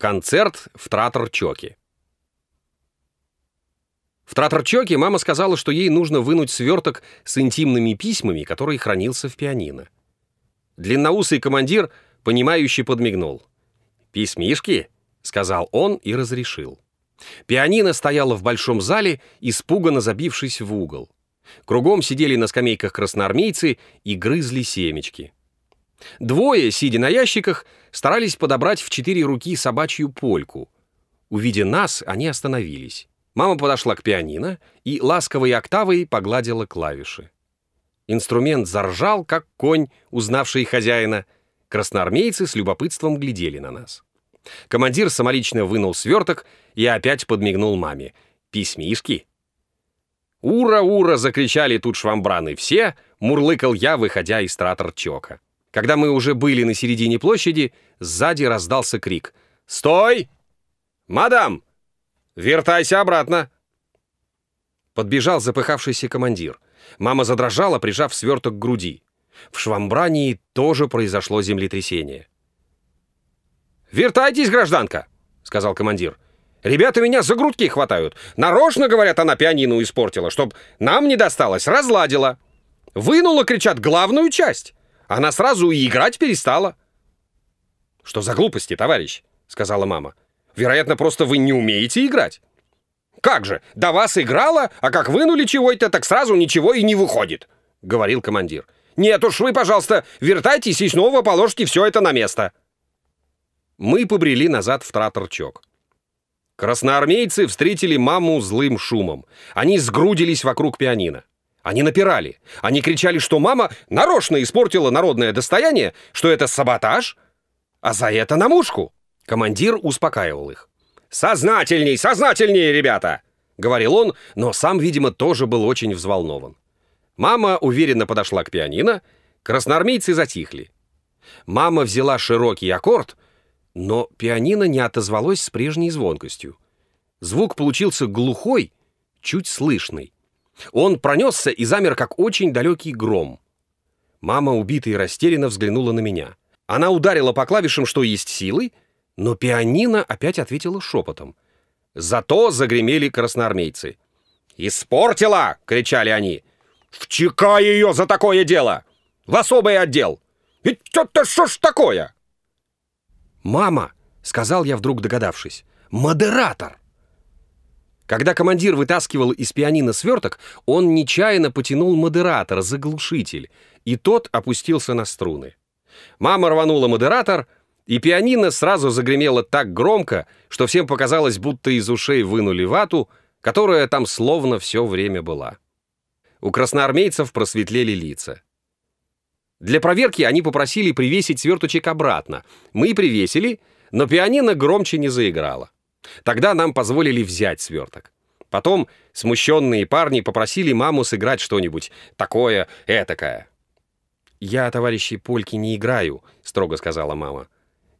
Концерт в Тратор-Чоке. В Тратор-Чоке мама сказала, что ей нужно вынуть сверток с интимными письмами, который хранился в пианино. Длинноусый командир, понимающий, подмигнул. «Письмишки?» — сказал он и разрешил. Пианино стояло в большом зале, испуганно забившись в угол. Кругом сидели на скамейках красноармейцы и грызли семечки. Двое, сидя на ящиках, старались подобрать в четыре руки собачью польку. Увидя нас, они остановились. Мама подошла к пианино и ласковой октавой погладила клавиши. Инструмент заржал, как конь, узнавший хозяина. Красноармейцы с любопытством глядели на нас. Командир самолично вынул сверток и опять подмигнул маме. «Письмишки?» «Ура-ура!» — закричали тут швамбраны все, мурлыкал я, выходя из тратор-чока. Когда мы уже были на середине площади, сзади раздался крик. «Стой! Мадам! Вертайся обратно!» Подбежал запыхавшийся командир. Мама задрожала, прижав сверток к груди. В Швамбрании тоже произошло землетрясение. «Вертайтесь, гражданка!» — сказал командир. «Ребята меня за грудки хватают. Нарочно, говорят, она пианину испортила, чтоб нам не досталось, разладила. Вынула, кричат, главную часть. Она сразу и играть перестала». «Что за глупости, товарищ?» — сказала мама. «Вероятно, просто вы не умеете играть». «Как же, до вас играла, а как вынули чего-то, так сразу ничего и не выходит», — говорил командир. «Нет уж вы, пожалуйста, вертайтесь и снова положите все это на место». Мы побрели назад в траторчок. Красноармейцы встретили маму злым шумом. Они сгрудились вокруг пианино. Они напирали. Они кричали, что мама нарочно испортила народное достояние, что это саботаж, а за это на мушку. Командир успокаивал их. «Сознательней, сознательнее, ребята!» — говорил он, но сам, видимо, тоже был очень взволнован. Мама уверенно подошла к пианино, красноармейцы затихли. Мама взяла широкий аккорд, но пианино не отозвалось с прежней звонкостью. Звук получился глухой, чуть слышный. Он пронесся и замер, как очень далекий гром. Мама, убитая и растерянно, взглянула на меня. Она ударила по клавишам, что есть силы, но пианино опять ответила шепотом. Зато загремели красноармейцы. «Испортила!» — кричали они. «Втекай ее за такое дело! В особый отдел! Ведь это что ж такое?» «Мама!» — сказал я, вдруг догадавшись. «Модератор!» Когда командир вытаскивал из пианино сверток, он нечаянно потянул модератор, заглушитель, и тот опустился на струны. Мама рванула модератор, и пианино сразу загремело так громко, что всем показалось, будто из ушей вынули вату, которая там словно все время была. У красноармейцев просветлели лица. Для проверки они попросили привесить сверточек обратно. Мы привесили, но пианино громче не заиграло. Тогда нам позволили взять сверток. Потом смущенные парни попросили маму сыграть что-нибудь такое, этакое. «Я, товарищи Польки, не играю», — строго сказала мама.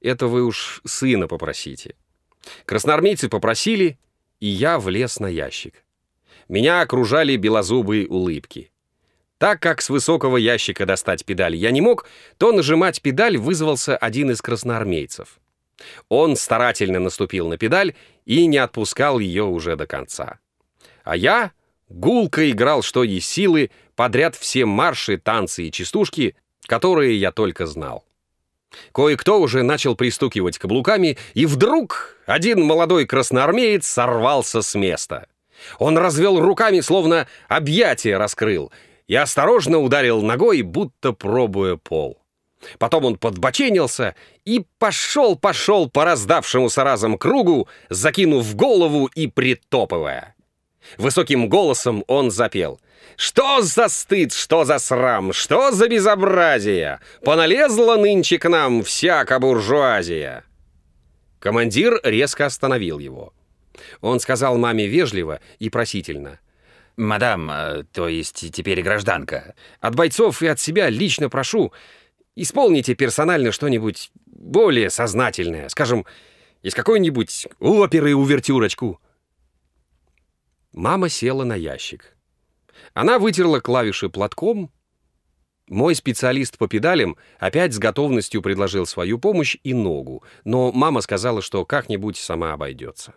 «Это вы уж сына попросите». Красноармейцы попросили, и я влез на ящик. Меня окружали белозубые улыбки. Так как с высокого ящика достать педаль я не мог, то нажимать педаль вызвался один из красноармейцев. Он старательно наступил на педаль и не отпускал ее уже до конца. А я гулко играл что есть силы, подряд все марши, танцы и частушки, которые я только знал. Кое-кто уже начал пристукивать каблуками, и вдруг один молодой красноармеец сорвался с места. Он развел руками, словно объятие раскрыл, и осторожно ударил ногой, будто пробуя пол. Потом он подбоченился и пошел-пошел по раздавшемуся разом кругу, закинув голову и притопывая. Высоким голосом он запел. «Что за стыд, что за срам, что за безобразие! Поналезла нынче к нам всяка буржуазия!» Командир резко остановил его. Он сказал маме вежливо и просительно. «Мадам, э, то есть теперь гражданка, от бойцов и от себя лично прошу, Исполните персонально что-нибудь более сознательное, скажем, из какой-нибудь оперы увертюрочку. Мама села на ящик. Она вытерла клавиши платком, Мой специалист по педалям опять с готовностью предложил свою помощь и ногу, но мама сказала, что как-нибудь сама обойдется.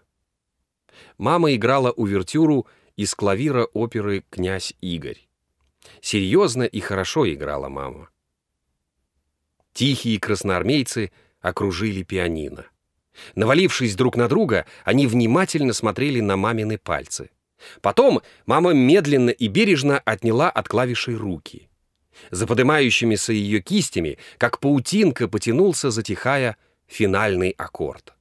Мама играла увертюру из клавира оперы «Князь Игорь». Серьезно и хорошо играла мама. Тихие красноармейцы окружили пианино. Навалившись друг на друга, они внимательно смотрели на мамины пальцы. Потом мама медленно и бережно отняла от клавишей руки. За подымающимися ее кистями, как паутинка, потянулся, затихая, финальный аккорд.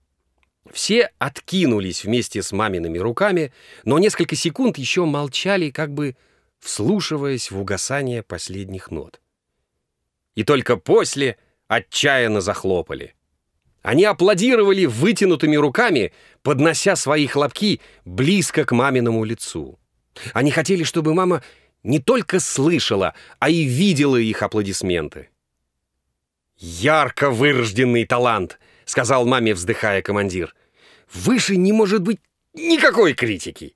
Все откинулись вместе с мамиными руками, но несколько секунд еще молчали, как бы вслушиваясь в угасание последних нот. И только после отчаянно захлопали. Они аплодировали вытянутыми руками, поднося свои хлопки близко к маминому лицу. Они хотели, чтобы мама не только слышала, а и видела их аплодисменты. «Ярко вырожденный талант», — сказал маме, вздыхая командир. «Выше не может быть никакой критики».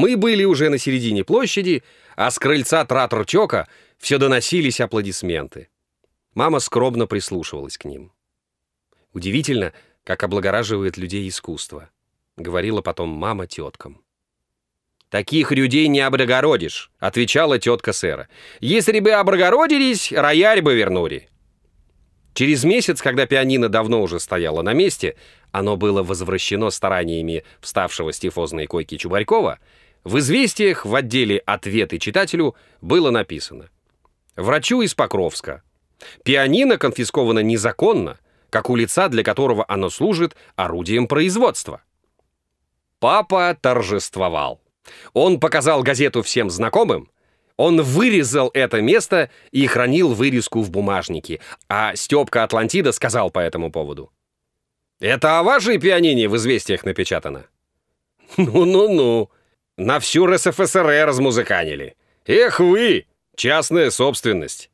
Мы были уже на середине площади, а с крыльца Тратор-Чока все доносились аплодисменты. Мама скромно прислушивалась к ним. Удивительно, как облагораживает людей искусство, говорила потом мама теткам. «Таких людей не облагородишь», — отвечала тетка сэра. «Если бы облагородились, рояль бы вернули». Через месяц, когда пианино давно уже стояло на месте, оно было возвращено стараниями вставшего с тифозной койки Чубарькова, в известиях в отделе «Ответы читателю» было написано «Врачу из Покровска. Пианино конфисковано незаконно, как у лица, для которого оно служит орудием производства». Папа торжествовал. Он показал газету всем знакомым, он вырезал это место и хранил вырезку в бумажнике, а Степка Атлантида сказал по этому поводу. «Это о вашей пианине в известиях напечатано?» «Ну-ну-ну», на всю РСФСР размузыканили. Эх вы, частная собственность.